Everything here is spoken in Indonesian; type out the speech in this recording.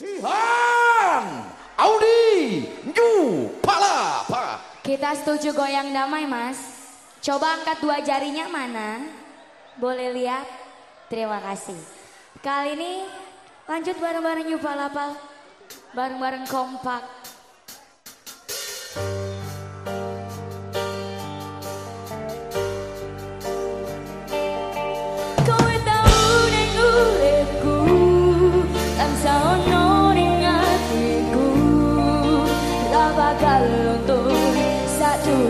Jihan Audi New Palapa. Kita setuju goyang damai mas. Coba angkat dua jarinya mana? Boleh lihat? Terima kasih. Kali ini lanjut bareng-bareng New Palapa. Bareng-bareng kompak. gagal untuk satu